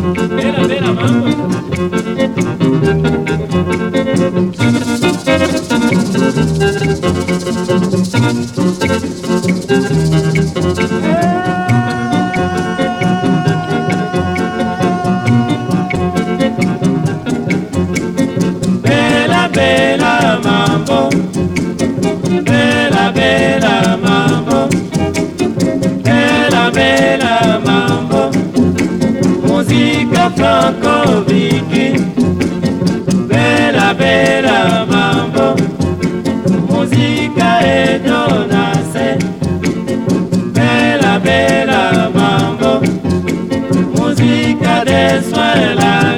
Vera, vera, vamos. Vela, vela, mambo. Vela, vela, De Vika Franco Viki Bella Bella Mambo Musica e Donase Bella Bella Mambo Musica de Suelas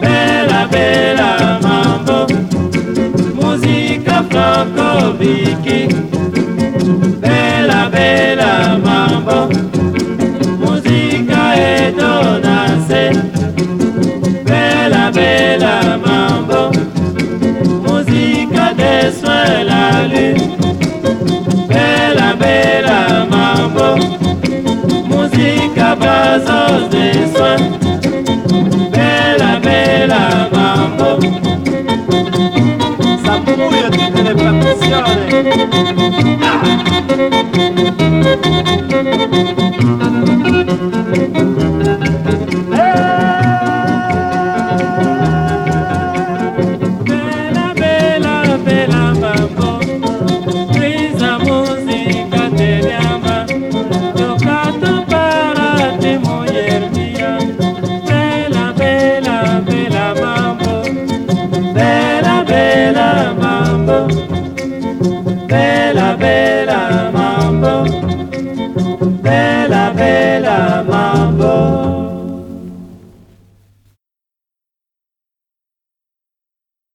bela bela mambo. Muzika floko biki. Thank you. de